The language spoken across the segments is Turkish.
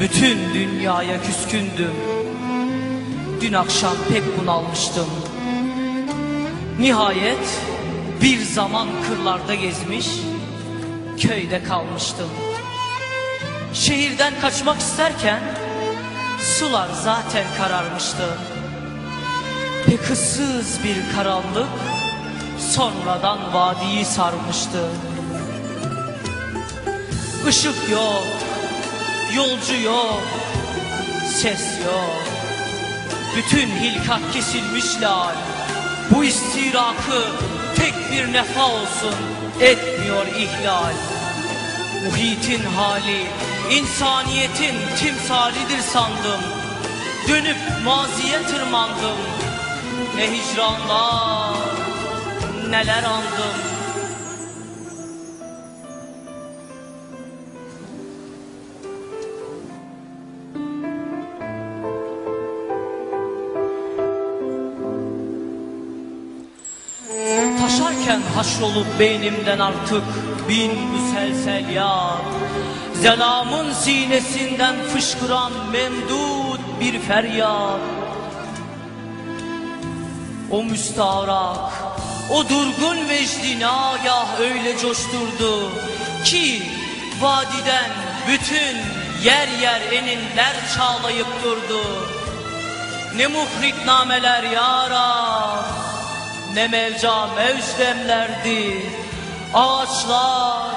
Bütün dünyaya küskündüm. Dün akşam pek bunalmıştım. Nihayet bir zaman kırlarda gezmiş Köyde kalmıştım. Şehirden kaçmak isterken Sular zaten kararmıştı. Pek ıssız bir karanlık Sonradan vadiyi sarmıştı. Işık yok Yolcu yok Ses yok. Bütün hilkat kesilmiş lal. Bu istirakı tek bir nefa olsun Etmiyor ihlal. Muhitin hali insaniyetin timsalidir sandım. Dönüp maziye tırmandım. Ne hicranlar neler andım Taşarken haşrolup beynimden artık bin müselsel yağ Zelamın sinesinden fışkıran memdud bir feryat. O müstarak, o durgun vecdi nagah öyle coşturdu Ki vadiden bütün yer yer eninler çağlayıp durdu. Ne muhrik nameler ya Rab ne mevca mevcdemlerdi Ağaçlar,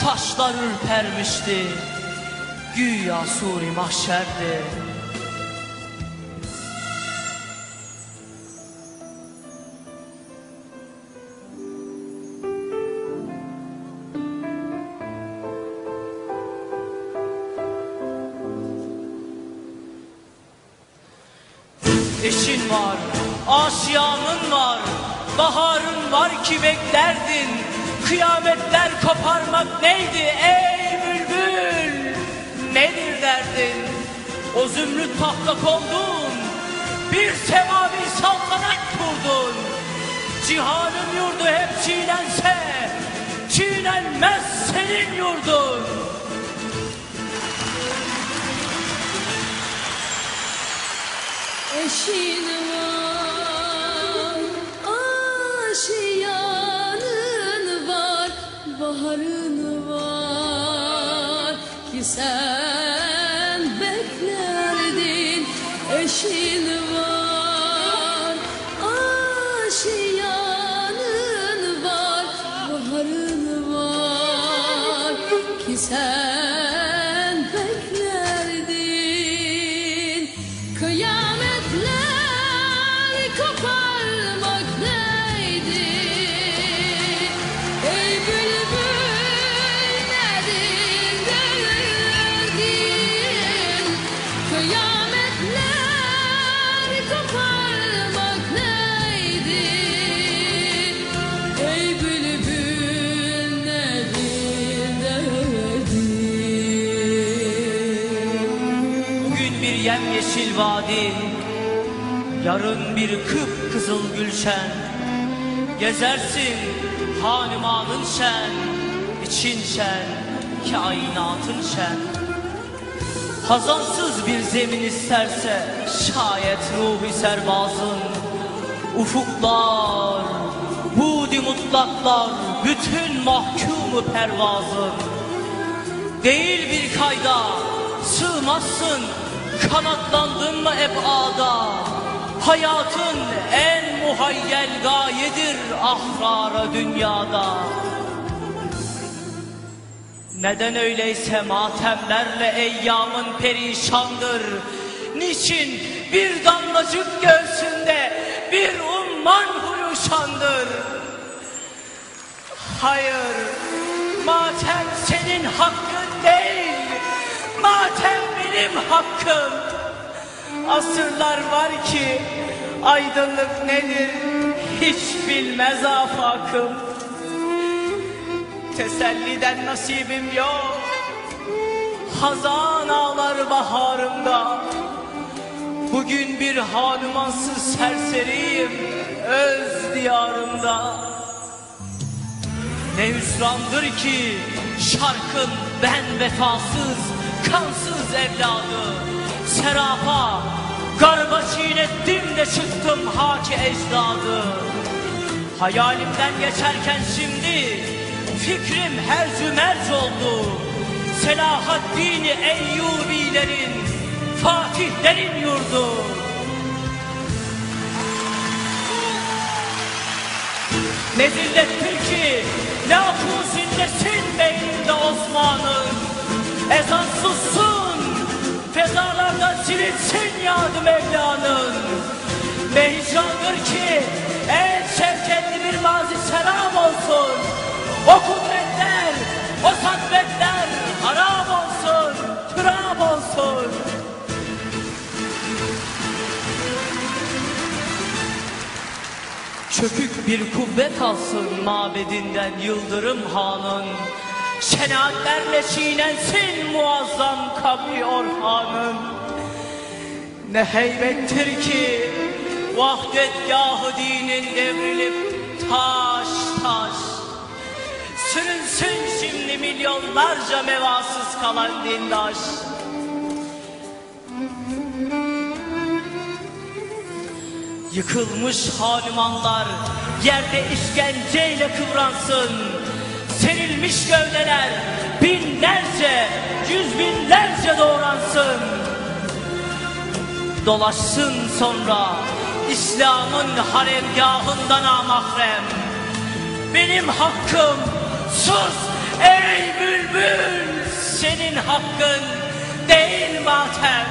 taşlar ürpermişti. Güya suri mahşerdi. Eşin var, aşiyanın var, baharın var ki beklerdin. Kıyametler koparmak neydi ey bülbül? Nedir derdin? O zümrüt tahta kondun, bir semavi saltanat kurdun. Cihanın yurdu hep çiğnense, çiğnenmez senin yurdun. Eşin var ki sen beklerdin. Eşin var, aşiyanın var, baharın var ki sen yemyeşil vadi Yarın bir kıpkızıl gülşen. Gezersin hanimanın şen için şen, kainatın şen. Hazansız bir zemin isterse Şayet ruhi serbazın Ufuklar, budi mutlaklar Bütün mahkumu pervazın. Değil bir kayda sığmazsın Kanatlandın mı ebada Hayatın en muhayyel gayedir Ahrara dünyada. Neden öyleyse matemlerle eyyamın perişandır? Niçin bir damlacık göğsünde bir umman huyuşandır? Hayır, matem senin hakkın değil, matem benim hakkım. Asırlar var ki aydınlık nedir hiç bilmez afakım. Teselliden nasibim yok, hazan ağlar baharımda. Bugün bir hanumansız serseriyim öz diyarımda. Ne hüsrandır ki şarkın ben vefasız, kansız evladı. Serafa Garba çiğnettim de çıktım haki ecdadı. Hayalimden geçerken şimdi Fikrim hercü merc oldu Selahaddin Eyyubilerin Fatihlerin yurdu. Ne zillettir ki Lakusindesin Ezan sussun Fezalardan silinsin yadı Mevla'nın. Ne ki En şevketli bir mazi selam olsun. O kudretler O sadretler Haram olsun Türab olsun. Çökük bir kuvvet alsın mabedinden Yıldırım Han'ın Şenaatlerle çiğnensin muazzam kabri orhanın Ne heybettir ki Vahdetgahı dinin devrilip taş taş Sürünsün şimdi milyonlarca mevasız kalan dindaş Yıkılmış halimanlar yerde işkenceyle kıvransın. Serilmiş gövdeler binlerce, yüz binlerce doğransın. Dolaşsın sonra İslam'ın haremgahında namahrem. Benim hakkım sus ey bülbül, senin hakkın değil matem.